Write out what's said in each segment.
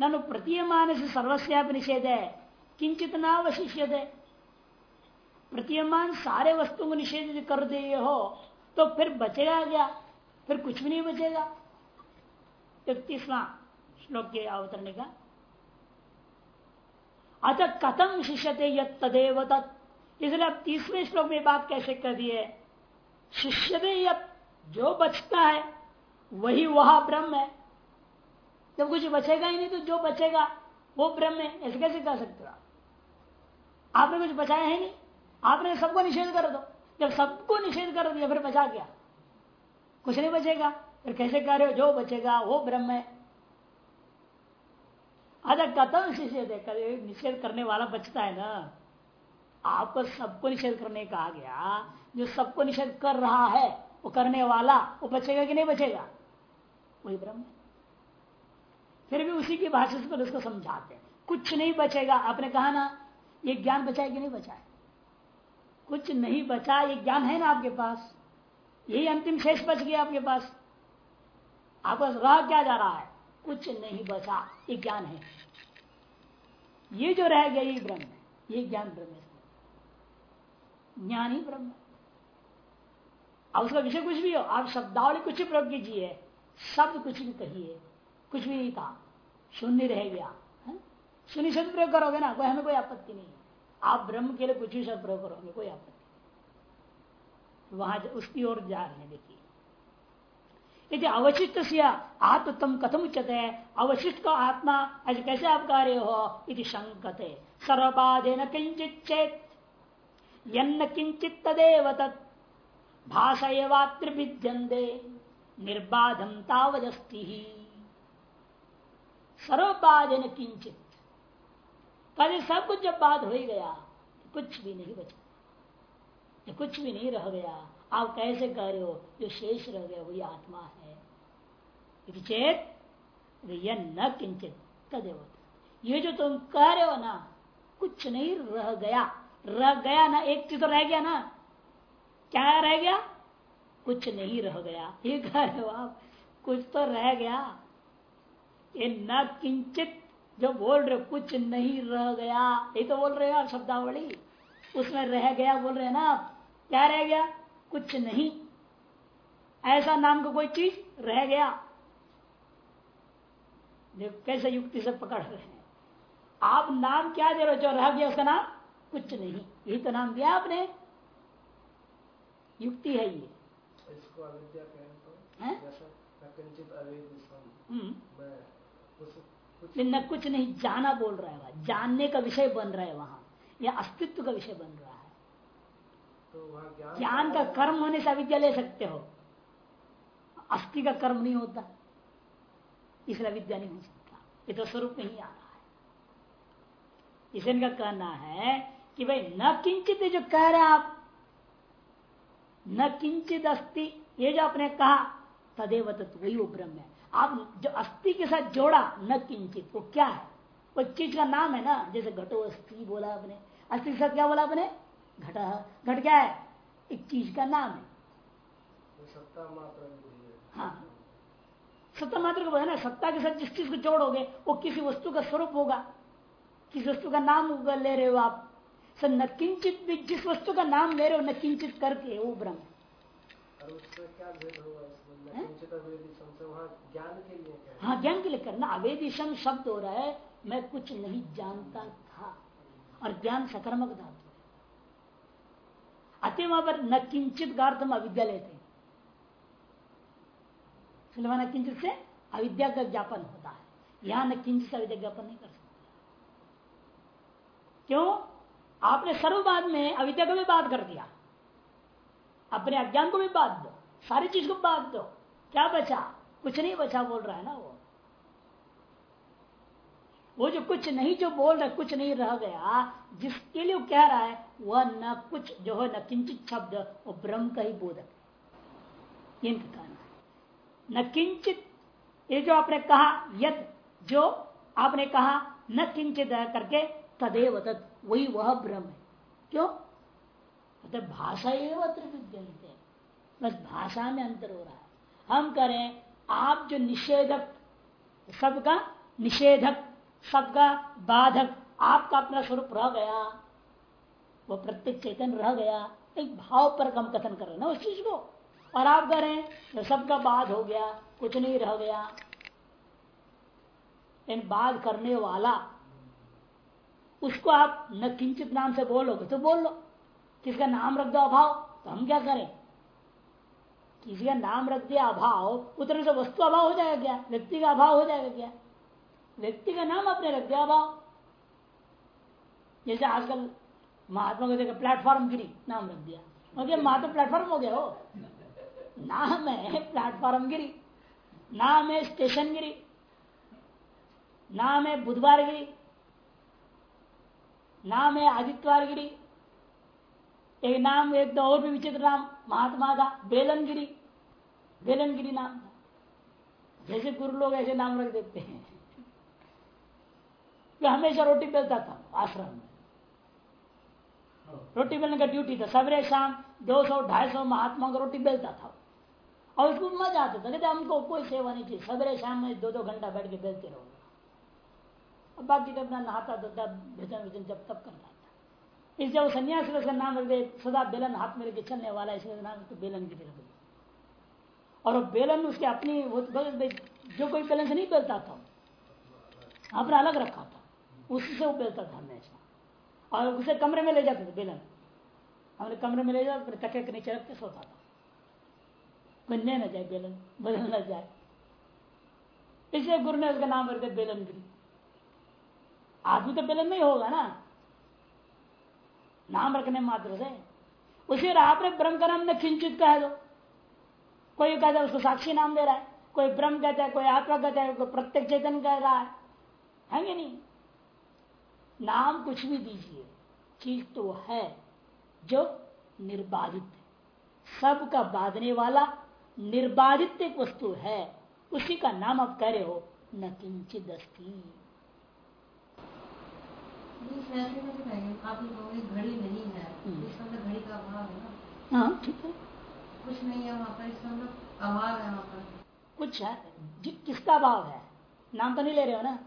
ननु प्रतीयमान से सर्वस्या निषेध है किंचित नावशिष्य दे प्रतीयमान सारे वस्तु को निषेध कर दे हो तो फिर बचेगा क्या? फिर कुछ भी नहीं बचेगा। इकतीसवा श्लोक के अवतरणी का। अतः कथम शिष्यते यद तदेव तत्? इसलिए अब तीसरे श्लोक में बात कैसे कर दी है? शिष्यते यद जो बचता है, वही वह ब्रह्म है। जब कुछ बचेगा ही नहीं तो जो बचेगा, वो ब्रह्म है। ऐसे कैसे कह सकते हो आपने कुछ बचाया है नहीं। आपने सबको निषेध कर दो। जब सबको निषेध कर दिया, फिर बचा गया कुछ नहीं बचेगा। फिर कैसे कह रहे हो? जो बचेगा, वो ब्रह्म है। अगर कथम निषेध है निषेध करने वाला बचता है ना। आपको सबको निषेध करने कहा गया। जो सबको निषेध कर रहा है, वो करने वाला, वो बचेगा कि नहीं बचेगा? वही ब्रह्म है। फिर भी उसी की भाषा से उसको समझाते हैं। कुछ नहीं बचेगा। आपने कहा ना, ये ज्ञान बचाए कि नहीं बचाए? कुछ नहीं बचा, ये ज्ञान है ना आपके पास? यही अंतिम शेष बच गया आपके पास। आपका रह क्या जा रहा है? कुछ नहीं बचा, ये ज्ञान है। ये जो रह गया, ये ब्रह्म है। ये ज्ञान ब्रह्म ज्ञान ही ब्रह्म। अब उसका विषय कुछ भी हो, आप शब्दावली कुछ प्रयोग कीजिए। शब्द कुछ भी कहिए। कुछ भी नहीं कहा शून्य रह गया शून्य शब्द प्रयोग करोगे ना, कोई हमें कोई आपत्ति नहीं। आप ब्रह्म के लिए कुछ भी शब्द प्रयोग करोगे, कोई आपत्ति वहाँ उसकी ओर जा रहे हैं, देखिए। यदि अवशिष्ट से आत्मतम कथम उच्चते है, अवशिष्ट का आत्मा ऐसे कैसे आप कार्य हो? यदि शंकते सर्वबाधे न किंचित चेत, यन्न किंचित तदेव तत्। भाषा एवात्रिभिद्यंदे निर्बाधम तावजस्ती ही सर्वबाधे न किंचित पहले सब कुछ जब बात हो ही गया तो कुछ भी नहीं बचा। कुछ भी नहीं रह गया। आप कैसे कह रहे हो? जो शेष रह गया, वही आत्मा है। चेत यह न किंचित तदेव ये जो तुम कह रहे हो ना, कुछ नहीं रह गया। रह गया ना, एक चीज़ तो रह गया ना। क्या रह गया? कुछ नहीं रह गया। ये कह रहे हो आप, कुछ तो रह गया। ये न किंचित जो बोल रहे कुछ नहीं रह गया। ये तो बोल रहे हो आप शब्दावली। उसमें रह गया बोल रहे ना आप। क्या रह गया? कुछ नहीं। ऐसा नाम का कोई चीज़ रह गया। देखो कैसे युक्ति से पकड़ रहे हैं। आप नाम क्या दे रहे हो जो रह गया उसका नाम? कुछ नहीं। यही तो नाम दिया आपने। युक्ति है ये। इसको अविद्या न कुछ नहीं जाना बोल रहा है वहाँ। जानने का विषय बन रहा है वहाँ। या अस्तित्व का विषय बन रहा है। तो ज्ञान का कर्म होने से अविद्या ले सकते हो। अस्थि का कर्म नहीं होता। इसलिए विद्या नहीं हो सकता। ये तो स्वरूप में ही आ रहा है। इसे इनका कहना है कि भाई न किंचित जो कह रहे आप न किंचित अस्थि ये जो आपने कहा तदेव तत्व ब्रह्म है। आप जो अस्थि के साथ जोड़ा न किंचित। वो क्या है? वो चीज़ का नाम है ना जैसे घटो अस्थि बोला आपने। अस्थि के साथ क्या बोला आपने? घट। घट क्या है? एक चीज़ का नाम है। हाँ। सत्ता मात्र को ना सत्ता के साथ जिस चीज़ को जोड़ोगे वो किसी वस्तु का स्वरूप होगा। किस वस्तु का नाम ले रहे हो आप। सर न किंचित भी जिस वस्तु का नाम ले रहे हो न किंचित करके वो ब्रह्म। हाँ? ज्ञान के लिए करना। अवेदिशम शब्द हो रहा है मैं कुछ नहीं जानता था। और ज्ञान सकर्मक धातु है अतः वहाँ पर न किंचित हम अविद्या लेते हैं न किंचित से अविद्या का ज्ञापन होता है। यहाँ न किंचित से अविद्या ज्ञापन नहीं कर सकते। क्यों? आपने सर्ववाद में अविद्या को भी बात कर दिया। अपने अज्ञान को भी बात दो, सारी चीज़ को बात दो। क्या बचा? कुछ नहीं बचा, बोल रहा है ना वो। वो जो कुछ नहीं जो बोल रहा, कुछ नहीं रह गया, जिसके लिए वो कह रहा है, वह न कुछ जो है, न किंचित शब्द, वो ब्रह्म का ही बोधक है। कहना है। न किंचित, ये जो आपने कहा, यद, जो आपने कहा, न किंचित करके तदेव तत्, वही वह ब्रह्म है। क्यों? तो भाषा एवं विद्यंत बस भाषा में अंतर हो रहा है। हम करें आप जो निषेधक, सबका निषेधक, सबका बाधक, आपका अपना स्वरूप रह गया, वो प्रत्येक चेतन रह गया, एक भाव पर कम कथन कर रहे ना उस चीज़ को। और आप कह रहे हैं सबका बाध हो गया, कुछ नहीं रह गया। इन बाध करने वाला, उसको आप न किंचित नाम से बोलोगे तो बोल लो। किसका नाम रख दो अभाव? तो हम क्या करें? किसी का नाम रख दिया अभाव उतने से वस्तु अभाव हो जाएगा क्या? व्यक्ति का अभाव हो जाएगा क्या? व्यक्ति का नाम अपने रख दिया अभाव। जैसे आजकल महात्मा को देखा प्लेटफॉर्म गिरी नाम रख दिया। मतलब महात्मा प्लेटफॉर्म हो गया हो नाम है प्लेटफॉर्म गिरी नाम है स्टेशन गिरी नाम है बुधवार गिरी नाम है आदित्यवार गिरी एक नाम एक और भी विचित्र नाम, महात्मा का बेलनगिरी बेलनगिरी नाम। जैसे गुरु लोग ऐसे नाम रख देते हैं। कि हमेशा रोटी बेलता था, आश्रम में। रोटी बेलने का ड्यूटी था। सवेरे शाम दो सौ, ढाई सौ महात्मा का रोटी बेलता था। और उसको मज़ा आता था। कहते, हमको कोई सेवा नहीं चाहिए। सवेरे शाम में दो दो घंटा बैठ के बेलते रहो। अब बाकी तो अपना नहाता धोता भजन भजन जब तब करता था इस जब सन्यासी का नाम रख दे, सदा बेलन हाथ में लेके चलने वाला इसका नाम तो बेलन की तरफ़ और बेलन उसके अपनी जो कोई बेलन से नहीं बेलता था अपना अलग रखा था उससे वो बेलता था हमेशा। और उसे कमरे में ले जाते थे, बेलन। हमने कमरे में ले जाओ फिर तके के नीचे रख के सोता था। बनने न जाए बेलन बदल न जाए। इसलिए गुरु ने उसका नाम रख दिया बेलन गिरी आदमी तो बेलन नहीं होगा ना। नाम रखने मात्र से। उसी आपने ब्रह्म का नाम न किंचित कह दो। कोई कहता है उसको साक्षी नाम दे रहा है, कोई ब्रह्म कहता है, कोई आत्मा कहता है, कोई प्रत्येक चेतन कह रहा है। है नहीं? नाम कुछ भी दीजिए, चीज़ तो है जो निर्बाधित है। सबका बाधने वाला निर्बाधित वस्तु है, उसी का नाम आप कह रहे हो, न किंचित अस्थि घड़ी नहीं है। हम्म। है ना? हाँ ठीक है। कुछ नहीं है वहाँ पर इसका मतलब अभाव है वहाँ पर। कुछ है? किसका अभाव है? नाम तो नहीं ले रहे हो ना?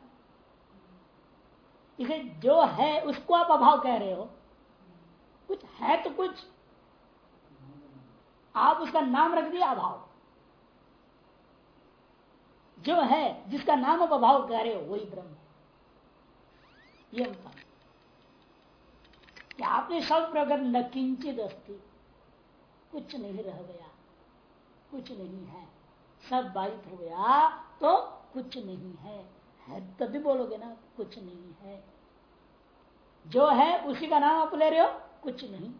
इसे जो है उसको आप अभाव कह रहे हो। कुछ है तो कुछ। आप उसका नाम रख दिया अभाव। जो है जिसका नाम आप अभाव कह रहे हो वही ब्रह्म। ये कि आपने सब प्रकट न किंचित अस्थि कुछ नहीं रह गया। कुछ नहीं है। सब बाधित हो गया तो कुछ नहीं है। है तभी बोलोगे ना, कुछ नहीं है। जो है, उसी का नाम आप ले रहे हो, कुछ नहीं।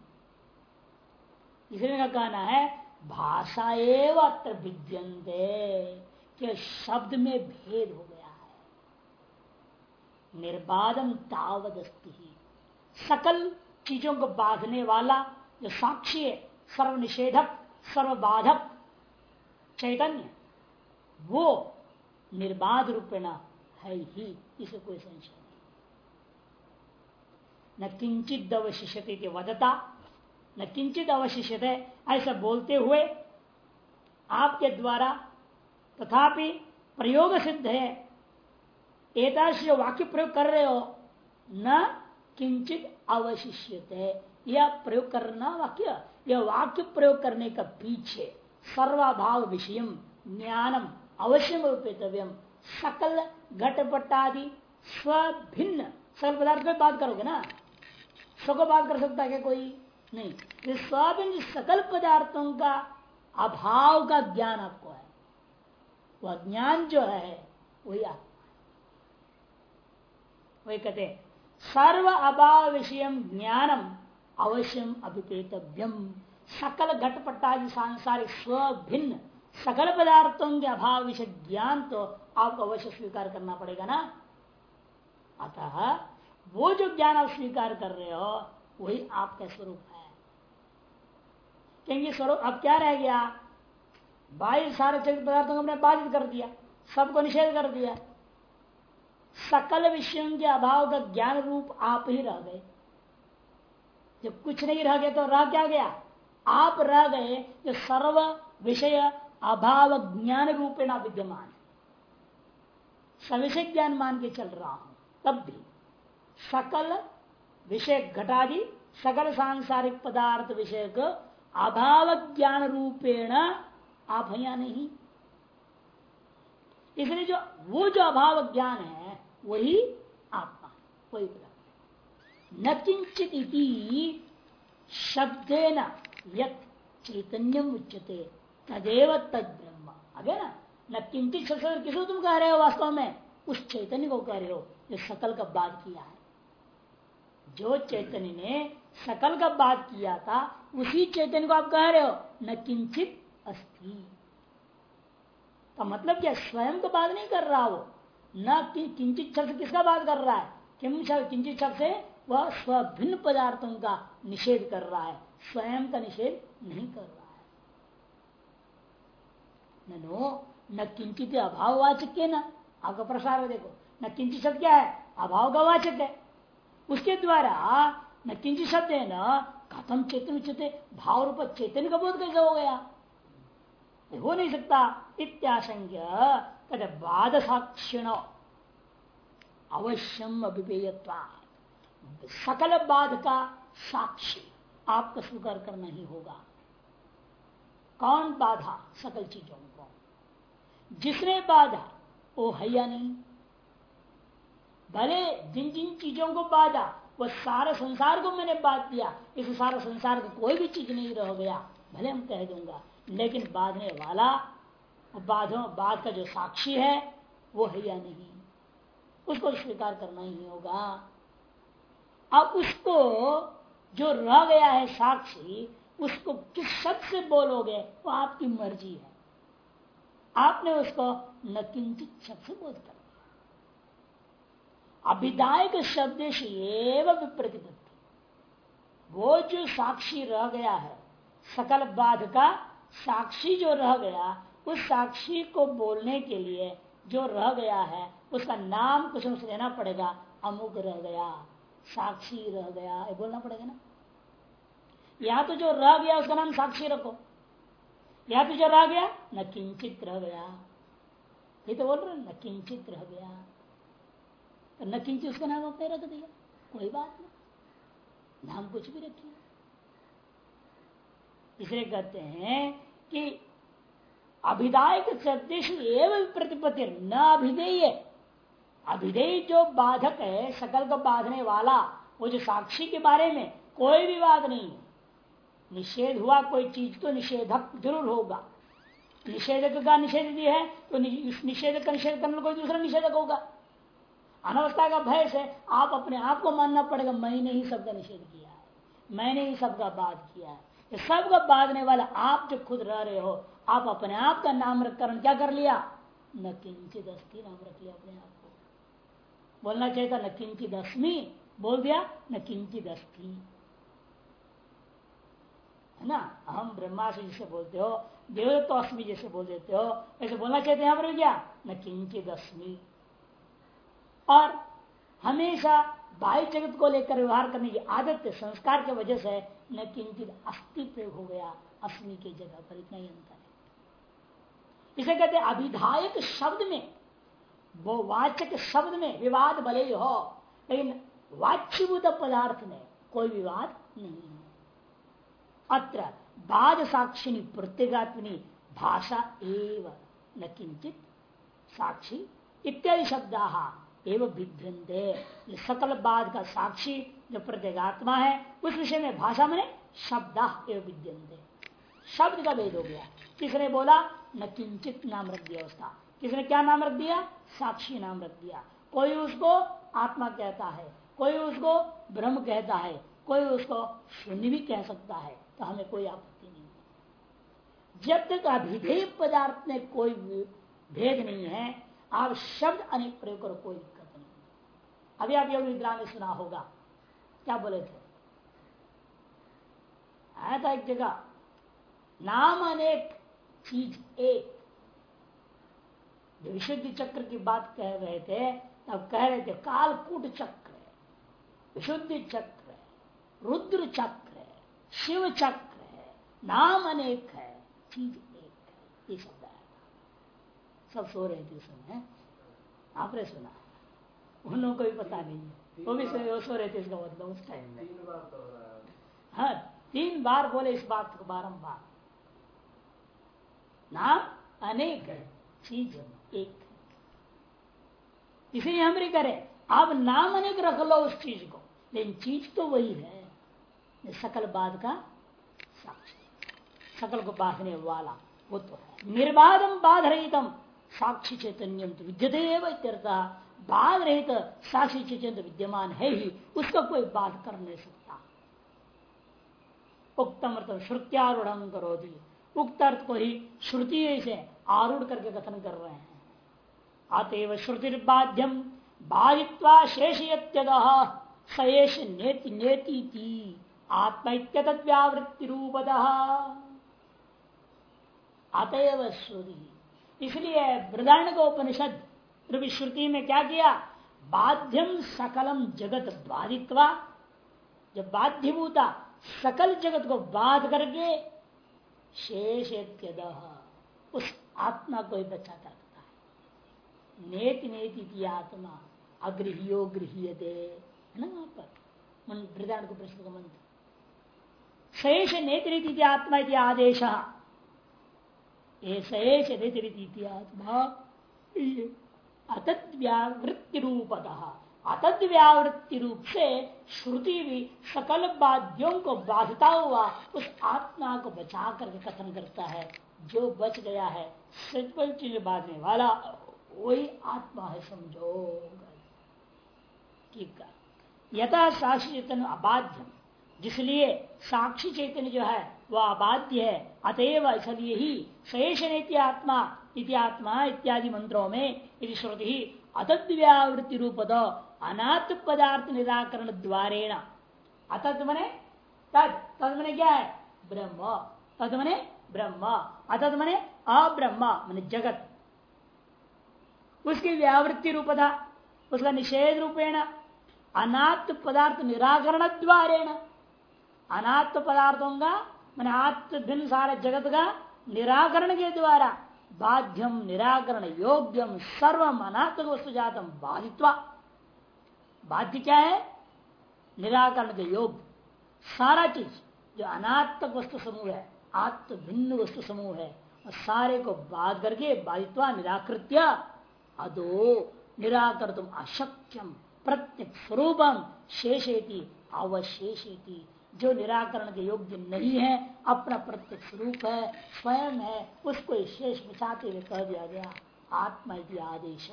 इसलिए का कहना है, भाषा एवं अत्र विद्यंते शब्द में भेद है। निर्बाधम तावदस्ती सकल चीज़ों को बांधने वाला जो साक्षी है, सर्वनिषेधक, सर्वबाधक चैतन्य, वो निर्बाध रूपेण है ही, इसे कोई संशय नहीं। न किंचित अवशिष्यते वदता, न किंचित अवशिष्य ऐसा बोलते हुए आपके द्वारा तथापि प्रयोग सिद्ध है एताश जो वाक्य प्रयोग कर रहे हो, न किंचित अवशिष्य यह प्रयोग करना वाक्य, यह वाक्य प्रयोग करने का पीछे, सर्वाभाव विषय ज्ञानम, अवश्यम रूपेतव्यम, सकल घटपटादि स्विन्न सकल पदार्थ को बात करोगे ना? स्व को बात कर सकता है क्या कोई? नहीं। स्वाभिन्न सकल पदार्थों का अभाव का ज्ञान आपको है। वह ज्ञान जो है, वही आत्मा वही कहते सर्व अभाव विषय ज्ञानम अवश्यम अभिपेतव्यम। सकल घटपटादि सांसारिक स्विन्न सकल पदार्थों के अभाव विषय ज्ञान तो आपको अवश्य स्वीकार करना पड़ेगा ना? अतः वो जो ज्ञान आप स्वीकार कर रहे हो, वही आपका स्वरूप है। क्योंकि स्वरूप अब क्या रह गया? बाह्य सारे चरित्र पदार्थों को हमने बाधित कर दिया, सबको निषेध कर दिया। सकल विषयों के अभाव का ज्ञान रूप आप ही रह गए। जब कुछ नहीं रह गया तो रह क्या गया? आप रह गए जो सर्व विषय अभाव ज्ञान रूपेण विद्यमान सविषय ज्ञान मान के चल रहा हूँ, तब भी सकल विषय घटादि, सकल सांसारिक पदार्थ विषय को अभाव ज्ञान रूपेण आप या नहीं? इसलिए जो, वो जो अभाव ज्ञान है वही आत्मा, वही न किंचित शब्देन यत चैतन्यम उच्चते तदेव तद ब्रह्म आगे ना? न किंचित शब्द किसको तुम कह रहे हो वास्तव में? उस चैतन्य को कह रहे हो, जो सकल का बात किया है। जो चैतन्य ने सकल का बात किया था, उसी चैतन्य को आप कह रहे हो, न किंचित अस्थि का मतलब क्या? स्वयं को बात नहीं कर रहा वो। न कि किंचित शब्द किसका बात कर रहा है? किम शब्द किंचित शब्द से वह स्वभिन्न पदार्थों का निषेध कर रहा है। स्वयं का निषेध नहीं कर रहा है। ननो, न किंचित अभाववाचक के ना। आपका प्रसार देखो। न किंचित शब्द क्या है? अभाव का वाचक है। उसके द्वारा न किंचित शब्द है न कथम चेतन उचित भाव रूप चेतन का बोध कैसे हो गया? हो नहीं सकता। इत्याशंक्य कहते बाद साक्षिण अवश्यम अभिपेयत्वा। सकल बाध का साक्षी आपको स्वीकार करना ही होगा। कौन बाधा सकल चीज़ों को? जिसने बाधा, वो है या नहीं? भले जिन जिन चीज़ों को बाधा, वो सारे संसार को मैंने बात दिया, इस सारे संसार की कोई भी चीज़ नहीं रह गया, भले हम कह दूँगा, लेकिन बांधने वाला बाधों, बाध का जो साक्षी है, वो है या नहीं? उसको स्वीकार करना ही होगा। अब उसको जो रह गया है साक्षी, उसको किस शब्द से बोलोगे? वो आपकी मर्ज़ी है। आपने उसको न किंचित शब्द से बोध कर दिया। अभिदायक शब्द से एवं प्रतिपत्ति वो जो साक्षी रह गया है, सकल बाध का साक्षी जो रह गया उस साक्षी को बोलने के लिए जो रह गया है, उसका नाम कुछ उसे देना पड़ेगा, अमुक रह गया, साक्षी रह गया, ये बोलना पड़ेगा ना। या तो जो रह गया, उसका नाम साक्षी रखो। या तो जो रह गया, न किंचित रह गया। ये तो बोल रहे न किंचित रह गया। तो न किंचित उसका नाम अपने रख दिया। कोई बात नहीं। नाम कुछ भी रखिए। इसलिए कहते हैं कि अभिदायक सदेश एवं प्रतिपत्ति न अभिधेय। अभिधेय जो बाधक है, सकल को बाधने वाला, वो जो साक्षी के बारे में कोई भी बात नहीं है। निषेध हुआ, कोई चीज़ तो निषेधक ज़रूर होगा। निषेधक का निषेध भी है तो निषेधक का निषेध करने कोई दूसरा निषेधक होगा। अनवस्था का भय से आप अपने आप को मानना पड़ेगा, मैंने ही सबका निषेध किया है। मैंने ही सबका बात किया है। सबका बांधने वाला आप जो खुद रह रहे हो, आप अपने आप का नाम रखकर क्या कर लिया? न किंचित अस्थि नाम रख लिया अपने आप को। बोलना चाहिए था, न किंचित अस्मी, बोल दिया, न किंचित अस्थि है ना? हम ब्रह्मा से जिसे बोलते हो देवदत्त अस्मी जैसे बोल देते हो, ऐसे बोलना चाहते यहाँ पर क्या? न किंचित अस्मी। और हमेशा बाह्य जगत को लेकर व्यवहार करने की आदत संस्कार के वजह से न किंचित अस्थि प्रयोग हो गया अस्मी के जगह पर, इतना ही अंतर है। इसे कहते अभिधायक शब्द में, वो वाचक शब्द में विवाद भले ही हो, लेकिन वाच्यभूत पदार्थ में कोई विवाद नहीं है। अत्र बाद साक्षिणी प्रत्येगात्मनी भाषा एवं न किंचित साक्षी इत्यादि शब्द एवं भिद्यंते सकल बाद का साक्षी जो प्रत्येगात्मा है, उस विषय में भाषा में शब्द विद्यंते शब्द का भेद हो गया। किसने बोला? न किंचित नाम रख दिया उसका। किसने क्या नाम रख दिया? साक्षी नाम रख दिया। कोई उसको आत्मा कहता है, कोई उसको ब्रह्म कहता है, कोई उसको शून्य भी कह सकता है तो हमें कोई आपत्ति नहीं है। जब तक अभिधेय पदार्थ में कोई भेद नहीं है, आप शब्द अनेक प्रयोग करो, कोई दिक्कत नहीं अभी आप योग निद्रा में सुना होगा क्या बोले थे? आया था एक जगह, नाम अनेक, चीज़ एक। जो विशुद्धि चक्र की बात कह रहे थे, तब कह रहे थे, कालकूट चक्र विशुद्ध चक्र रुद्र चक्र शिव चक्र है, नाम अनेक है, चीज़ एक है। ये शब्द आया था। सब सो रहे थे समय आपने सुना? उन लोगों को भी पता नहीं है। वो भी सो, सो रहे थे इसका मतलब उस टाइम में। तो है। हाँ तीन बार बोले इस बात को बारम्बार नाम अनेक है चीज़ एक इसलिए हम भी करें आप नाम अनेक रख लो उस चीज़ को लेकिन चीज़ तो वही है सकल बाद का साक्षी सकल को बांधने वाला वो तो है। निर्बाधम बाध रहितम साक्षी चैतन्यम तो विद्यते बाध रहित साक्षी चैतन्य विद्यमान है ही, उसका कोई बाध कर नहीं सकता। उक्तम अर्थ श्रुत्यारूढ़ करो दी उक्त अर्थ को ही श्रुति से आरूढ़ करके कथन कर रहे हैं। अतएव श्रुतिर्बाध्यम बाधित्वा शेष सयेश नेति नेति व्यावृत्ति रूपद अतएव श्रुति। इसलिए वृदारण का उपनिषद श्रुति में क्या किया? बाध्यम सकलम जगत बाधित्वा। जब बाध्यभूता सकल जगत को बाध करके शेष उस आत्मा को ही बचाता रखता है। नेति नेति आत्मा अगृहियो गृहियते, है ना वहाँ पर? को प्रश्न का मंत्र। शेष नेति आत्मा इति आदेश। ये शेष नेति आत्मा अतद्व्यावृत्ति रूपतः अतद व्यावृत्ति रूप से श्रुति भी सकल बाध्यों को बाधता हुआ, उस आत्मा को बचा करके कथन करता है। जो बच गया है सचपल चीज़ बांधने वाला, वही आत्मा है समझो ठीक है। यथा साक्षी चैतन्य अबाध्य जिसलिए साक्षी चैतन्य जो है, वह अबाध्य है। अतएव इसलिए ही शेष नीति आत्मा इति आत्मा इत्यादि मंत्रों में यदि श्रुति अतद्व्यावृत्ति रूपद अनाथ पदार्थ निराकरण द्वारेण अतत मने तद तद मने क्या है? ब्रह्म। तद मने ब्रह्म। अतत मने अब्रह्म, मने जगत। उसकी व्यावृत्ति रूपता उसका निषेध रूपेण अनाथ पदार्थ निराकरण द्वारेण अनाथ पदार्थों का, मैंने आत्म भिन्न सारे जगत का निराकरण के द्वारा बाध्यम, निराकरण, योग्यम सर्व अनात्म वस्तु जातम, बाधित्वा। बाध्य क्या है? निराकरण के योग। सारा चीज़ जो अनात्मक वस्तु समूह है, आत्म भिन्न वस्तु समूह है, और सारे को बाध करके, बाधित्वा, निराकृत्य अदो निराकर तुम अशक्यम, प्रत्येक स्वरूपम शेषेति, अवशेषेति। जो निराकरण के योग्य नहीं है, अपना प्रत्येक स्वरूप है, स्वयं है, उसको शेष बचाते हुए कह दिया गया, आत्मा आदेश।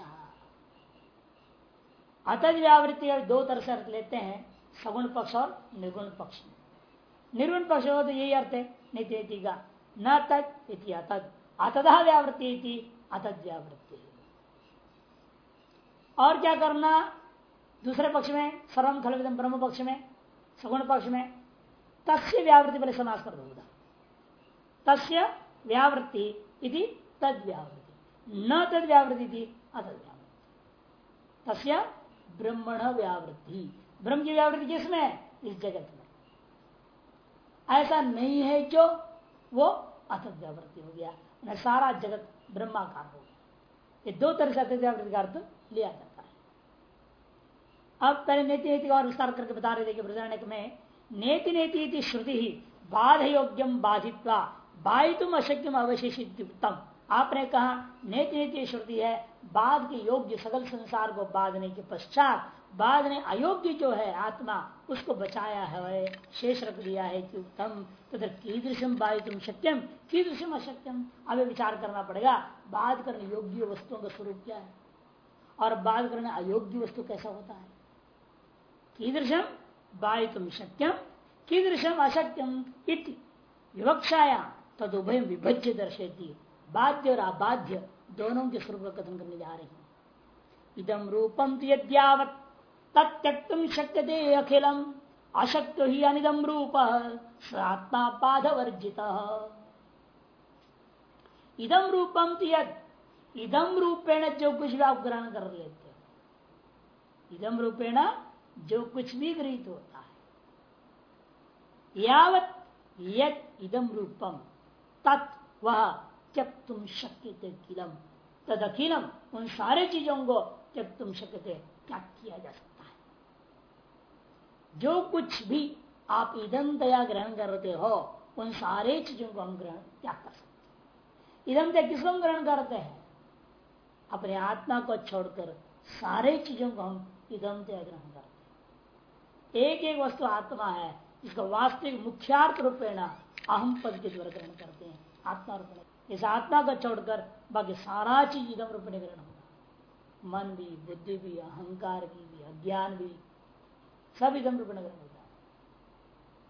अतज व्यावृत्ति दो तरह से अर्थ लेते हैं, सगुण पक्ष और निर्गुण पक्ष। निर्गुण पक्ष हो तो यही अर्थ है नित्य का, न तद इति अतद। अतदा व्यावृत्ति अतद व्यावृत्ति। और क्या करना? दूसरे पक्ष में सर्वम खल ब्रह्म पक्ष में, सगुण पक्ष में तस्य व्यावृत्ति पहले समास कर दो तस्य व्यावृत्ति इति तद व्यावृत्ति न तद व्यावृत्ति थी अतद व्यावृत्ति तस्य ब्रह्मण व्यावृत्ति। ब्रह्म की व्यावृत्ति किसमें? इस जगत में। ऐसा नहीं है जो वो अतद व्यावृत्ति हो गया। सारा जगत ब्रह्माकार हो गया। ये दो तरह से अतद व्यावृत्ति का अर्थ लिया जाता है। अब पहले नीति नीति और विस्तार करके बता रहे थे कि बृदारण्य में नेति नेति श्रुति ही बाध योग्यम बाधित्वा बाधितुम अशक्यम अवशेषित उत्तम आपने कहा, नेति नेति श्रुति है, बाध के योग्य सकल संसार को बाधने के पश्चात बाद ने अयोग्य जो है आत्मा, उसको बचाया है, शेष रख दिया है कि उत्तम। तथा कीदृशम बाधितुम सत्यम कीदृशम अशक्यम हमें विचार करना पड़ेगा, बाध करने योग्य वस्तुओं का स्वरूप क्या है? और बाध करने अयोग्य वस्तु कैसा होता है? कीदृशम बाधितुम शक्यम। कीदृशम अशक्यम इति विवक्षाया तदुभय विभज्य दर्शेती बाध्य और अबाध्य दोनों के स्वरूप कथन करने जा रहे हैं। इदम रूपम तो यद्यावत तत्यक्तुम शक्य दे अखिलम। अशक्त ही अनिदम रूप आत्मा पाद वर्जित इदम रूपम तो यद इदम रूपेण जो कुछ भी आप ग्रहण कर लेते। हो इदम रूपेण जो कुछ भी गृहित होता है। यावत यद इदम रूपम, तत् वह त्यक तुम शक्य किलम। तद अखिलम उन सारे चीज़ों को त्यक तुम शक्य क्या किया जा सकता है? जो कुछ भी आप इदम दया ग्रहण करते हो, उन सारे चीज़ों को हम ग्रहण क्या कर सकते इदम दया किसको हम ग्रहण करते हैं? अपने आत्मा को छोड़कर सारे चीज़ों को हम इदम दया ग्रहण एक एक वस्तु आत्मा है इसका वास्तविक मुख्यार्थ रूपेण अहम पद के द्वारा ग्रहण करते हैं आत्मा रूप इस आत्मा को छोड़कर बाकी सारा चीज़ इधम रूप में ग्रहण होगा मन भी बुद्धि भी अहंकार भी, भी अज्ञान भी सब इधम रूप में ग्रहण होता है।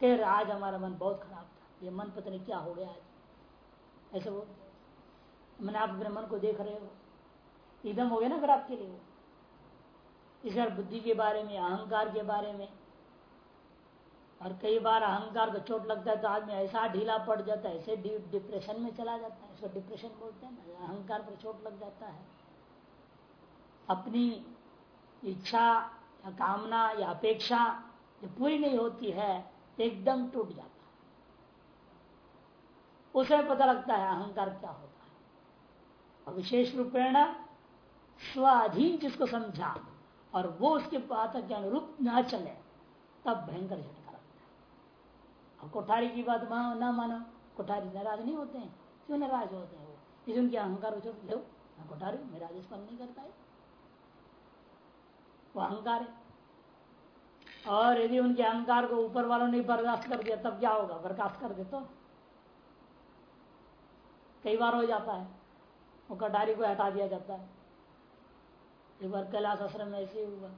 फिर आज हमारा मन बहुत खराब था ये मन पता नहीं क्या हो गया आज। ऐसे बोल मैंने आप अपने मन को देख रहे हो। इदम हो गया ना फिर आपके लिए वो। इस बुद्धि के बारे में अहंकार के बारे में और कई बार अहंकार को चोट लगता है तो आदमी ऐसा ढीला पड़ जाता है, ऐसे डिप्रेशन में चला जाता है। इसको डिप्रेशन बोलते हैं ना अहंकार पर चोट लग जाता है। अपनी इच्छा या कामना या अपेक्षा जो पूरी नहीं होती है एकदम टूट जाता है। उसे पता लगता है अहंकार क्या होता है। और विशेष रूपेण स्वाधीन जिसको समझा, और वो उसके पात्र के अनुरूप न चले, तब भयंकर झटका। कोठारी की बात न मानो, कोठारी नाराज़ नहीं होते हैं। क्यों नाराज़ होते हैं वो? इस उनके अहंकार लो कोठारी मेरा आदेश पालन नहीं करता है। वो अहंकार है। और यदि उनके अहंकार को ऊपर वालों ने बर्दाश्त कर दिया, तब क्या होगा? बर्दाश्त कर दे तो कई बार हो जाता है। वो कटारी को हटा दिया जाता है। एक बार कैलाश आश्रम में ऐसे ही हुआ।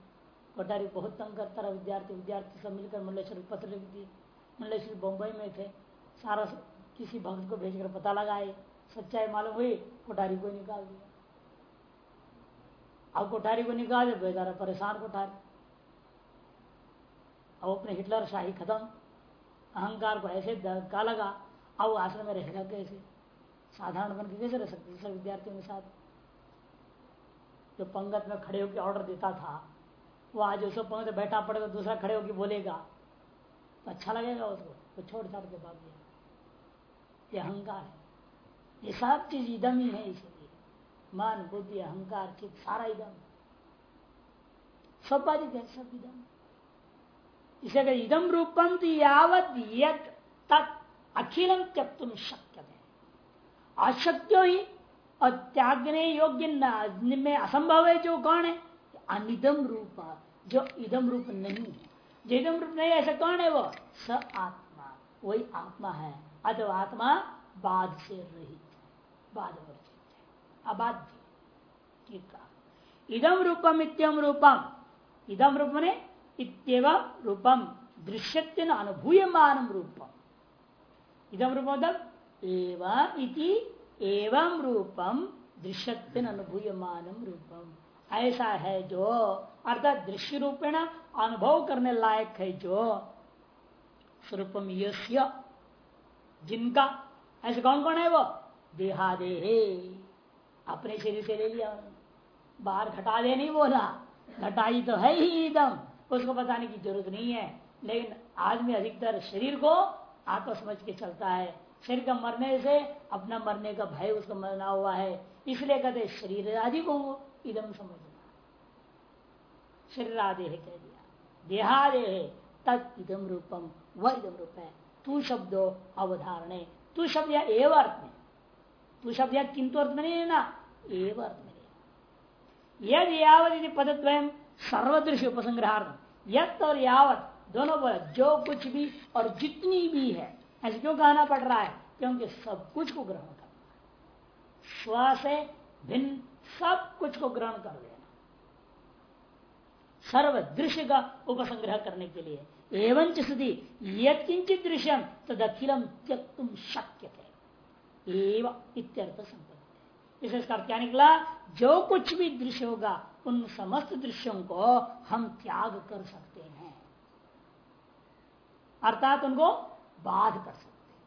कटारी बहुत तंग करता रहा विद्यार्थी विद्यार्थी सब मिलकर मंडलेश्वर पत्र लिख दिए। मंडलेश्वर बम्बई में थे, सारा किसी भक्त को भेजकर पता लगाए, सच्चाई मालूम हुई, कोठारी को निकाल दिया। अब कोठारी को निकाल दिया बेचारा परेशान कोठारी। अब अपने हिटलर शाही खत्म। अहंकार को ऐसे धक्का लगा, अब आश्रम में रहेगा कैसे? साधारण बन के कैसे रह सकते सब विद्यार्थियों के साथ? जो पंगत में खड़े होकर ऑर्डर देता था, वो आज उसको पंगत बैठा पड़ेगा, दूसरा खड़े होकर बोलेगा अच्छा लगेगा उसको तो छोड़ छाड़ के भाग गया। ये अहंकार है। ये सब चीज़ इदम ही है इसलिए। मन, बुद्धि, अहंकार चित सारा इदम। सब बाधित है, सब इदम। इसे अगर इदम रूपम तो यावत यत तक अखिलम त्यक तुम शक्य है अशक्यो ही और त्यागने योग्य में असंभव है जो कौन है? अनिदम रूप, जो इदम रूप नहीं है। जो इदम रूप नहीं, ऐसा कौन है वो? स आत्मा। वही आत्मा है। अथवा आत्मा बाध से रहित वर्जित है। अबाध्य। इदम रूपम इतम रूपम। इदम रूप ने इतव रूपम। अनुभूय अनुभूयमान रूपम। इदम रूप मतलब एवं इति एवं रूपम। दृश्यत्व अनुभूयमान रूपम। ऐसा है जो अर्थात दृश्य रूपेण अनुभव करने लायक है जो स्वरूपम जिनका, ऐसे कौन कौन है वो? देहादे अपने शरीर से ले लिया। बाहर घटा दे नहीं बोला। घटाई तो है ही एकदम। उसको बताने की ज़रूरत नहीं है। लेकिन आदमी अधिकतर शरीर को आत्मा समझ के चलता है। शरीर का मरने से अपना मरने का भय उसको मरना हुआ है। इसलिए कहते शरीर आदि को इदम समझना। है कह दिया। देहादे है तत् इदम रूपम वह इदम रूप। है तू शब्दो अवधारण। तू शब्द या एव अर्थ में तू शब्द या किंतु अर्थ में नहीं ना? एव अर्थ में यद यावत पदत्व सर्वदृश्य उपसंग्रहार्थ। यत और यावत, दोनों बोला, जो कुछ भी और जितनी भी है। ऐसे क्यों कहना पड़ रहा है? क्योंकि सब कुछ को ग्रहण करना स्व से भिन्न सब कुछ को ग्रहण कर लेना। सर्व दृश्य का उपसंग्रह करने के लिए। एवं स्थिति यद किंचित दृश्यम तद अखिलम त्यक्तुम शक्य थे इसका क्या निकला? जो कुछ भी दृश्य होगा, उन समस्त दृश्यों को हम त्याग कर सकते हैं। अर्थात उनको बाध कर सकते हैं।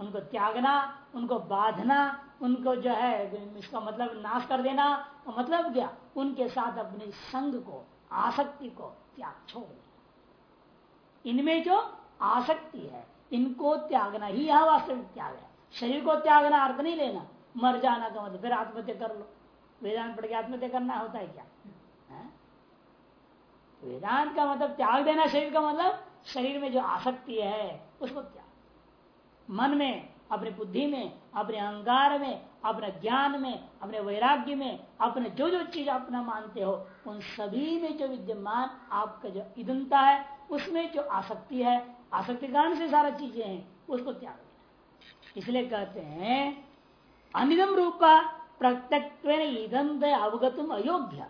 उनको त्यागना, उनको बांधना उनको जो है, इसका मतलब नाश कर देना तो मतलब क्या? उनके साथ अपने संग को, आसक्ति को त्याग छोड़। देना इनमें जो आसक्ति है, इनको त्यागना ही यह वास्तविक त्याग है। शरीर को त्यागना, अर्थ नहीं लेना। मर जाना का मतलब फिर आत्महत्या कर लो। वेदांत पढ़ के आत्महत्या करना होता है क्या? वेदांत का मतलब त्याग देना शरीर का मतलब शरीर में जो आसक्ति है, उसको त्याग। मन में अपनी बुद्धि में, अपने अहंकार में, अपने ज्ञान में, अपने वैराग्य में, अपने जो जो चीज़ अपना मानते हो, उन सभी में जो विद्यमान आपका जो इदनता है, उसमें जो आसक्ति है आसक्ति कारण से सारा चीज़ें हैं, उसको त्याग इसलिए कहते हैं अनिदम रूपा प्रत्यक्व ईदंत अवगतम अयोग्य।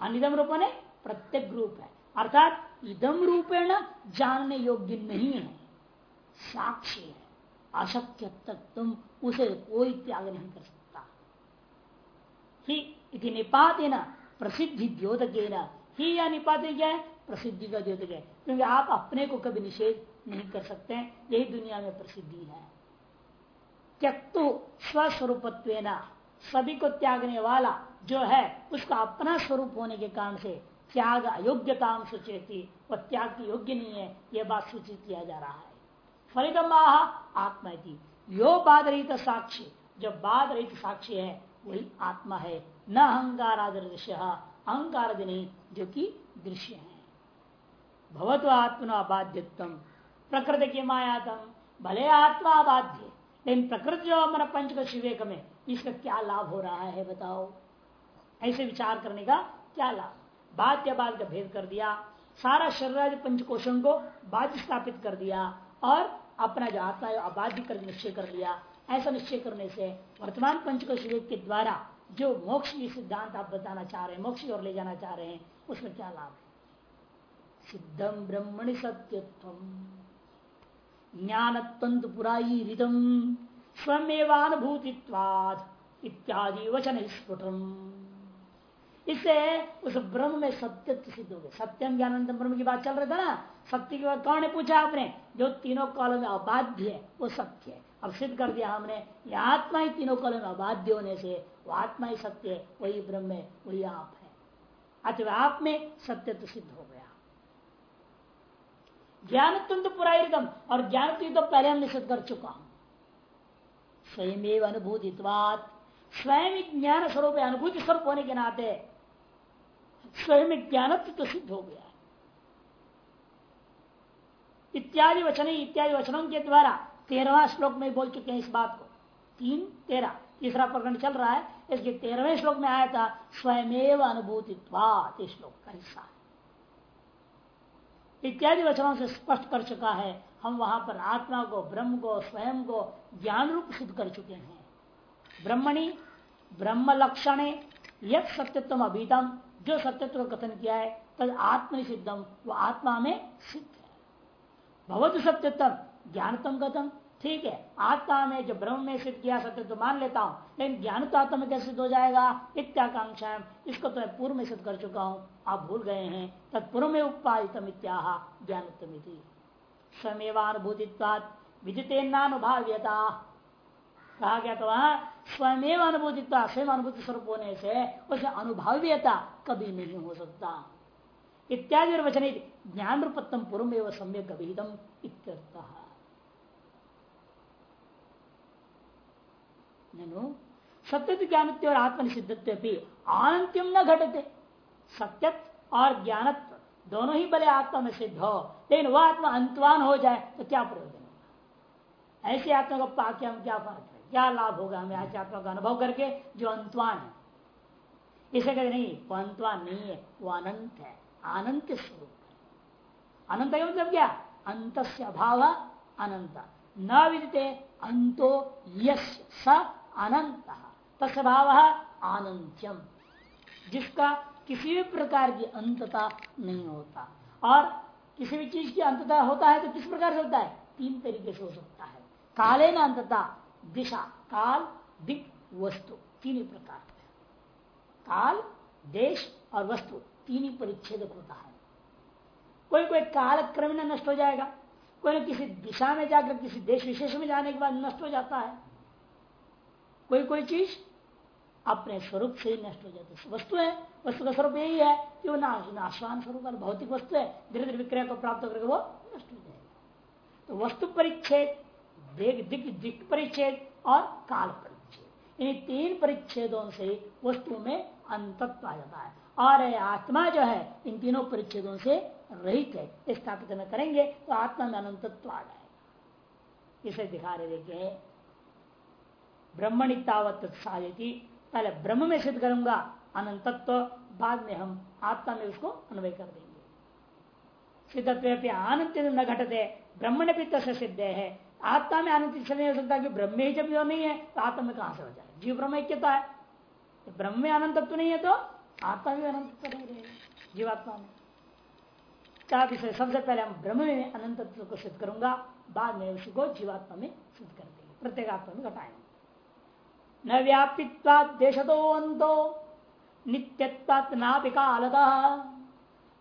अनिदम रूप ने प्रत्येक रूप है। अर्थात इदम रूपेण जानने योग्य नहीं है। साक्षी है अशक्य तक तुम उसे कोई त्याग नहीं कर सकता। ही निपात है ना प्रसिद्धि द्योतक ही या निपात क्या है? प्रसिद्धि का द्योतक है। क्योंकि आप अपने को कभी निषेध नहीं कर सकते यही दुनिया में प्रसिद्धि है। त्यक्तु स्वस्वरूपत्व सभी को त्यागने वाला जो है, उसका अपना स्वरूप होने के कारण से त्याग अयोग्यता सूचित वह त्याग योग्य नहीं है। यह बात सूचित किया जा रहा है। फलितम आत्मा थी यो बाद रहित साक्षी। जो बाद रहित साक्षी है, वही आत्मा है। न अहंकार दृश्य अहंकार नहीं जो कि दृश्य है। भवत आत्मा बाध्यत्म प्रकृति के मायातम। भले आत्मा बाध्य लेकिन प्रकृति जो हमारा पंच विवेक में, इसका क्या लाभ हो रहा है बताओ। ऐसे विचार करने का क्या लाभ? बाध्य बाद का भेद कर दिया, सारा शरीर पंचकोशों को बाध्य स्थापित कर दिया और अपना जो आत्मा अबाध्य कर निश्चय कर लिया। ऐसा निश्चय करने से वर्तमान पंचकोश के द्वारा जो मोक्ष की सिद्धांत आप बताना चाह रहे हैं, मोक्ष की ओर ले जाना चाह रहे हैं, उसमें क्या लाभ है? सिद्धम ब्रह्मणि सत्यत्व। ज्ञान पुराई रिदम स्वयंवानुभूतिवाद इत्यादि वचन स्फुटम। इससे उस ब्रह्म में सत्य सिद्ध हो गए सत्यम ज्ञान ब्रह्म की बात चल रही था ना? सत्य की बात कौन ने पूछा आपने? जो तीनों कालों में अबाध्य है, वो सत्य है। अब सिद्ध कर दिया हमने, ये आत्मा ही तीनों कालों में अबाध्य होने से, वो आत्मा ही सत्य है, वही ब्रह्म है, वही आप है। अथवा आप में सत्य तो सिद्ध हो गया। ज्ञान तुम तो पूरा एकदम और ज्ञान तुम तो पहले हमने सिद्ध कर चुका हूँ। स्वयं अनुभूतित्वात। स्वयं ज्ञान स्वरूप अनुभूति स्वरूप होने के नाते स्वयं ज्ञान तो सिद्ध हो गया इत्यादि वचन, इत्यादि वचनों के द्वारा तेरहवा श्लोक में बोल चुके हैं इस बात को। तीन, तेरह। तीसरा प्रकरण चल रहा है, इसके तेरहवें श्लोक में आया था, स्वयमेव अनुभूति श्लोक का हिस्सा इत्यादि वचनों से स्पष्ट कर चुका है, हम वहाँ पर आत्मा को, ब्रह्म को, स्वयं को ज्ञान रूप सिद्ध कर चुके हैं। ब्रह्मणी ब्रह्म लक्षण यद सत्यत्व अभीतम जो सत्यत्व कथन किया है, तद आत्मनिषिद्धम, वो आत्मा में सिद्ध है। भगवत सत्यतम ज्ञानतम गतम ठीक है। आत्मा में जो ब्रह्म में सिद्ध किया सत्य तो मान लेता हूँ, लेकिन ज्ञान तो आत्मा में कैसे हो जाएगा? इत्याकांक्षा इसको तो मैं पूर्व में सिद्ध कर चुका हूँ, आप भूल गए हैं। तत्पूर्व में उपादितम इत्याह ज्ञानोत्तम स्वयंवानुभूतित्वाद विदितेन्नानुभाव्यता कहा गया तो वहाँ स्वयं अनुभूतित्व स्वयं अनुभूति स्वरूप होने से उसे अनुभाव्यता कभी नहीं हो सकता। इत्यादि वचन ज्ञान रूपत्म पूर्व एवं सम्यक अभिहितम सत्य ज्ञान और आत्मनिषिद्धत्व आनंत्यम न घटते। सत्य और ज्ञानत्व दोनों ही बड़े आत्मा में सिद्ध हो, लेकिन वह आत्मा अंतवान हो जाए तो क्या प्रयोजन होगा? ऐसी आत्मा को क्या फ़र्क है? क्या लाभ होगा हमें ऐसी का अनुभव करके? जो अंतवान है। इसे कहते नहीं, वो अंतवान नहीं है, वो अनंत है, अनंत स्वरूप है। अनंत का मतलब क्या? अंत से अभाव, अनंत। न विदते, अंतो यश स अनंत। तस्भाव अनंत्यम। जिसका किसी भी प्रकार की अंतता नहीं होता। और किसी भी चीज़ की अंतता होता है तो किस प्रकार से होता है? तीन तरीके से हो सकता है। काले न अंतता दिशा काल दिक, वस्तु, तीन ही। प्रकार काल देश और वस्तु, तीन ही परिच्छेद होता है। कोई कोई काल क्रम में नष्ट हो जाएगा। कोई ना किसी दिशा में जाकर किसी देश विशेष में जाने के बाद नष्ट हो जाता है। कोई कोई चीज़ अपने स्वरूप से ही नष्ट हो जाती है। वस्तु है, वस्तु का स्वरूप यही है कि वो नाशवान स्वरूप भौतिक वस्तु है। धीरे धीरे विक्रय को प्राप्त करके वो नष्ट हो जाएगा। तो वस्तु परिच्छेद दिक दिक परिच्छेद और काल परिच्छेद। इन तीन परिच्छेदों से वस्तु में अंतत्व आ जाता है। और आत्मा जो है, इन तीनों परिच्छेदों से रहित है। स्थापित में करेंगे तो आत्मा में अनंतत्व आ जाएगा। इसे दिखा रहे देखिए। ब्रह्मणितावत साधती। पहले ब्रह्म में सिद्ध करूँगा, अनंतत्व, बाद में हम आत्मा में उसको अन्वय कर देंगे। सिद्धत्व आनंद न घटते, ब्रह्मण भी तस्य सिद्ध है। आत्मा में आनंद नहीं हो सकता कि ब्रह्म ही जब नहीं है तो आत्मा में कहाँ से हो? जाए जीव ब्रह्म ऐक्यता है। तो ब्रह्म में अनंत तत्व नहीं है तो आत्मा भी अनंत नहीं रहेगा जीवात्मा में। विषय सबसे पहले हम ब्रह्म में अनंत तत्व को सिद्ध करूँगा, बाद में उसी को जीवात्मा में सिद्ध कर देंगे। प्रत्येक आत्मा में घटाएँगे। न व्यापित्वा देशतो अंतो नित्यत्वात्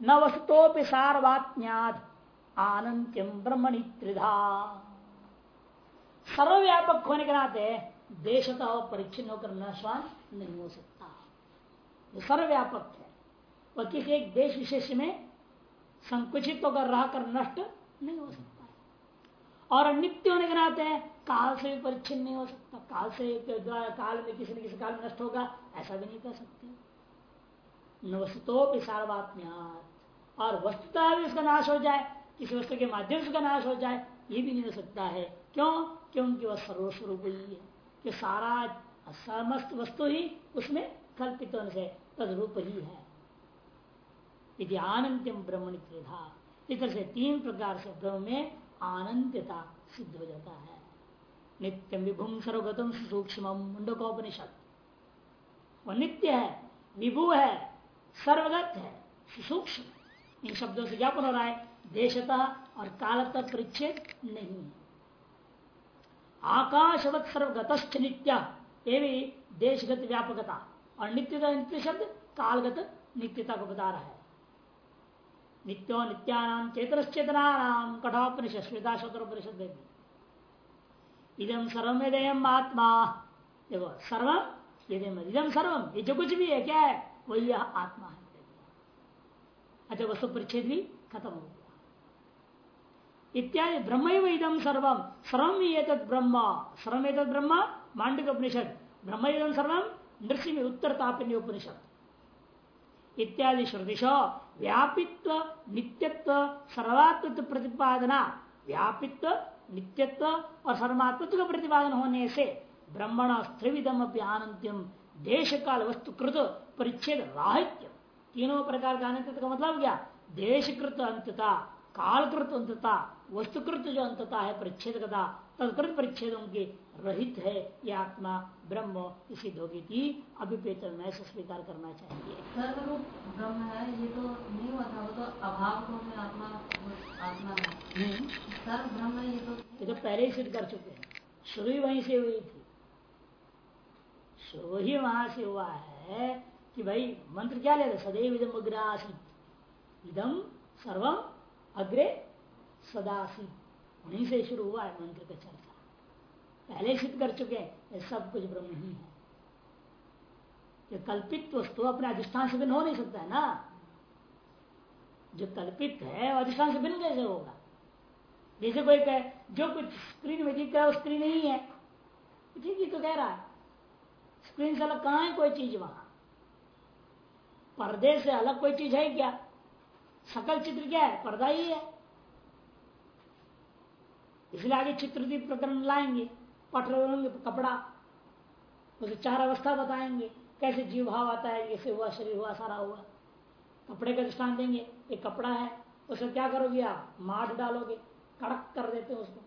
न वस्तुतोपि सार्वात्म्याद आनंत्यम ब्रह्मणि त्रिधा। सर्वव्यापक होने के नाते देशता परिच्छिन्न होकर नश्वान नहीं हो सकता। सर्वव्यापक है। वह किसी एक देश विशेष में संकुचित होकर रह कर नष्ट नहीं हो सकता। और नित्य होने के नाते काल से भी परिच्छिन्न नहीं हो सकता। काल से काल में किसी न किसी काल में नष्ट होगा, ऐसा भी नहीं कर सकते। न वस्तुओं भी सार्वात्म्यात। और वस्तुता भी उसका नाश हो जाए, किसी वस्तु के माध्यम से उसका नाश हो जाए, ये भी नहीं हो सकता है। क्यों? क्योंकि वह सर्वस्वरूप ही है कि सारा समस्त वस्तु ही उसमें कल्पित होने से तदरूप ही है। यदि आनंदम ब्रह्म त्रिधा। इस तरह से तीन प्रकार से ब्रह्म में आनंदता सिद्ध हो जाता है। नित्यम विभुम सर्वगतम सूक्ष्म मुंडकोपनिषद वह नित्य है, विभु है, सर्वगत है सूक्ष्म इन शब्दों से ज्ञापन हो रहा है, देशता और कालता परिच्छेद नहीं है। आकाशवत सर्वगत नित्य। देशगत व्यापकता और नित्यता नित्य शब्द कालगत नित्यता को बता रहा है नित्यो नित्यानाम चेतनश्चेतनाम कठोपनिषद श्वेता शत्रुपनिषद इदम सर्वमेदयम आत्मा देखो सर्वम इदम सर्वम ये जो कुछ भी है क्या है वही यह आत्मा है अच्छा वस्तु परिच्छेद भी खत्म हो गया इत्यादि ब्रह्म सर्वम सर्वम ये ब्रह्म। सर्वम ये ब्रह्म? मांडक उपनिषद ब्रह्म इदम सर्वम नृसिंह उत्तर तापिन्य उपनिषद इत्यादि श्रुतिश व्यापित्व नित्यत्व सर्वात्व प्रतिपादना। व्यापित्व नित्यत्व और सर्वात्मत्व का प्रतिपादन होने से ब्रह्मण स्त्रिविदम आनंत्यम देश काल वस्तुकृत परिच्छेद राहित्य। तीनों प्रकार का अनंत का मतलब क्या? देशकृत अंतता कालकृत अंतता वस्तुकृत जो अंतता है परिच्छेद तत्कृत परिच्छेदों के रहित है ये आत्मा ब्रह्म इसी धोगी थी। अभिपेत में ऐसे स्वीकार करना चाहिए। सर्वरूप ब्रह्म है ये तो नहीं हुआ था वो तो अभाव को में आत्मा आत्मा है। हम्म। सर्व ब्रह्म ये तो ये तो पहले ही सिद्ध कर चुके हैं। शुरू ही वहीं से हुई थी। शुरू ही वहाँ से हुआ है कि भाई मंत्र क्या लेते सदैव इदम अग्रासित इदम सर्वम अग्रे सदासी। वहीं से शुरू हुआ है मंत्र का चर्चा। पहले सिद्ध कर चुके हैं सब कुछ ब्रह्म ही है। जो कल्पित वस्तु अपने अधिष्ठान से भिन्न हो नहीं सकता है ना? जो कल्पित है अधिष्ठान से भिन्न कैसे होगा? जैसे कोई कहे, जो कुछ स्क्रीन में दिख रहा है, वो स्क्रीन नहीं है। ठीक ही तो कह रहा है। स्क्रीन से अलग कहा है कोई चीज़ वहाँ? पर्दे से अलग कोई चीज़ है क्या? सकल चित्र क्या है? पर्दा ही है। इसलिए आगे चित्र प्रकरण लाएँगे पट रहे कपड़ा, उसे चार अवस्था बताएँगे, कैसे जीव भाव आता है जैसे हुआ, शरीर हुआ, सारा हुआ। कपड़े का दृष्टान देंगे एक कपड़ा है उसे क्या करोगे आप? माठ डालोगे, कड़क कर देते हो उसको।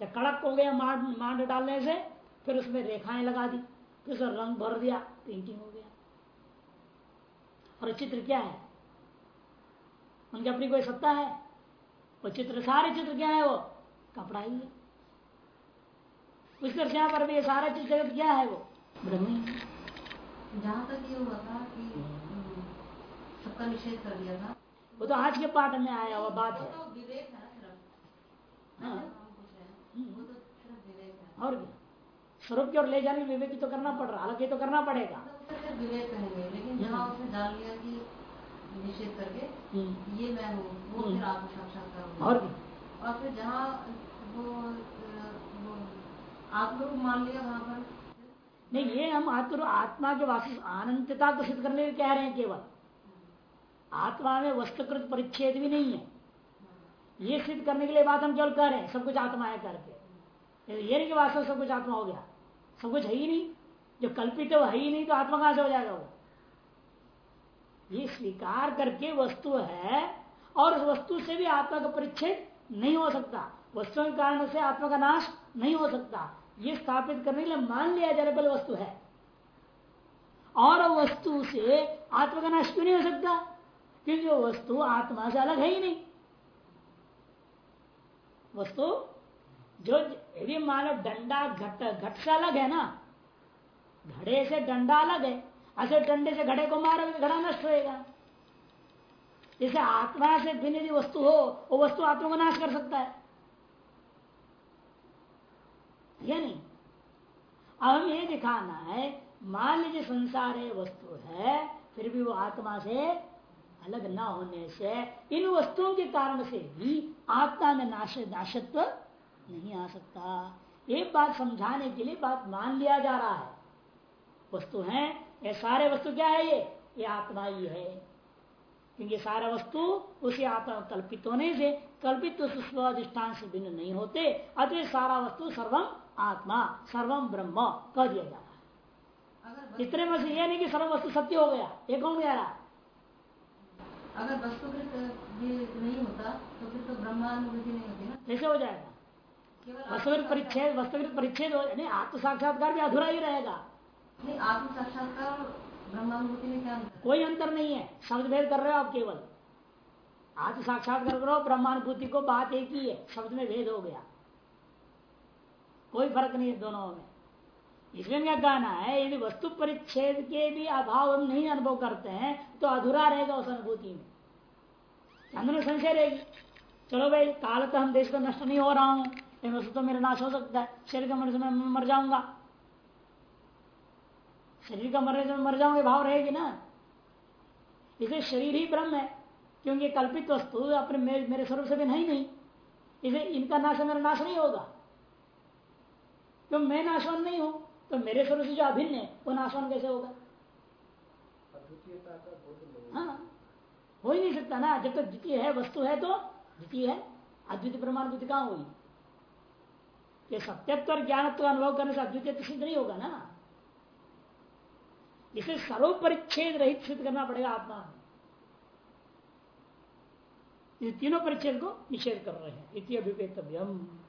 जब कड़क हो गया माठ माठ डालने से, फिर उसमें रेखाएँ लगा दी, फिर उसमें रंग भर दिया पेंटिंग हो गया। और चित्र क्या है? उनकी अपनी कोई सत्ता है? वो चित्र, सारे चित्र क्या है वो? कपड़ा ही है। उस पर पर भी सारा चीज़ जगत क्या है वो। ब्रह्म ही जहाँ तक ये हुआ था कि हम्म, सबका निषेध कर दिया था। वो तो आज के पाठ में आया हुआ बात है। तो विवेक है सिर्फ़। हाँ। वो तो सिर्फ़ विवेक है। और क्या? स्वरूप की ओर ले जाने विवेक तो करना पड़ रहा हालाँकि तो करना पड़ेगा। तो विवेक कहेंगे लेकिन जहाँ हम्म। उसने डाल लिया कि निषेध करके हम्म। ये मैं हूँ वो हम्म। फिर साक्षात्कार और और फिर जहाँ वो लोग मान लिया वहाँ पर। नहीं, ये हम आत्मा आत्मा के वास्तव अनंतता को सिद्ध करने के कह रहे हैं केवल। आत्मा में वस्तुकृत परिच्छेद भी नहीं है। ये सिद्ध करने के लिए बात हम केवल कर रहे हैं, सब कुछ आत्मा है करके। ये नहीं कि वास्तव सब कुछ आत्मा हो गया। सब कुछ है ही नहीं। जो कल्पित है वो है ही नहीं तो आत्मा कहाँ से हो जाएगा वो? ये स्वीकार करके वस्तु है और उस वस्तु से भी आत्मा का परिच्छेद नहीं हो सकता। वस्तु के कारण से आत्मा का नाश नहीं हो सकता। ये स्थापित करने के लिए मान लिया जाए बल वस्तु है। और वस्तु से आत्मा का नाश क्यों नहीं हो सकता? क्योंकि वो वस्तु आत्मा से अलग है ही नहीं। वस्तु जो यदि मानो डंडा घट घट से अलग है ना, घड़े से डंडा अलग है, ऐसे डंडे से घड़े को मारोगे तो घड़ा नष्ट होएगा। जैसे आत्मा से भिन्न यदि वस्तु हो, वो वस्तु आत्मा को नाश कर सकता है। या नहीं। अब हम ये दिखाना है मान लीजिए संसार है, वस्तु है, फिर भी वो आत्मा से अलग न होने से, इन वस्तुओं के कारण से भी आत्मा में नाश, नाशत्व नहीं आ सकता। एक बात समझाने के लिए बात मान लिया जा रहा है। वस्तु है, ये सारे वस्तु क्या है ये? ये आत्मा ही है। क्योंकि सारा वस्तु उसी आत्मा कल्पित होने से कल्पित अधिष्ठान से भिन्न नहीं होते अतः सारा वस्तु सर्वम आत्मा सर्वम ब्रह्म कह दिया जा रहा है। इतने में से यह नहीं कि सर्व वस्तु सत्य हो गया ये कौन कह रहा अगर वस्तुकृत नहीं होता तो फिर तो ब्रह्मानुभूति नहीं होती ना। कैसे हो जाएगा? वस्तुकृत परिच्छेद वस्तुकृत परिच्छेद हो नहीं आत्म साक्षात्कार भी अधूरा ही रहेगा। नहीं आत्म साक्षात्कार ब्रह्मानुभूति में क्या कोई अंतर नहीं है। शब्द भेद कर रहे हो आप केवल। आत्म साक्षात्कार करो ब्रह्मानुभूति को बात एक ही है, शब्द में भेद हो गया। कोई फ़र्क नहीं है दोनों में। इसमें क्या कहना है, यदि वस्तु परिच्छेद के भी अभाव हम नहीं अनुभव करते हैं तो अधूरा रहेगा उस अनुभूति में। अंदर संशय रहेगी। चलो भाई, काल तो हम देश का नष्ट नहीं हो रहा हूँ तो मेरा नाश हो सकता है। शरीर का मरने से मैं मर जाऊँगा। शरीर का मरने से मर जाऊँगे भाव रहेगी ना? इसे शरीर ही ब्रह्म है क्योंकि कल्पित वस्तु अपने मेरे, मेरे स्वरूप से भी नहीं नहीं। इसे इनका नाश मेरा नाश नहीं होगा। क्यों मैं नाशवान नहीं हूँ? तो मेरे स्वरूप से जो अभिन्न है वो नाशवान कैसे होगा? हाँ। हो। ही नहीं सकता ना। जब तक द्वितीय है वस्तु है तो द्वितीय है। अद्वितीय प्रमाण बुद्धि कहाँ हुई? ये सत्यत्व और ज्ञानत्व अनुभव करने से अद्वितीय तो सिद्ध नहीं होगा ना? इसे सर्व परिच्छेद रहित सिद्ध करना पड़ेगा आत्मा में। तीनों परिच्छेद को निषेध कर रहे हैं। इति अभिपेतव्यम।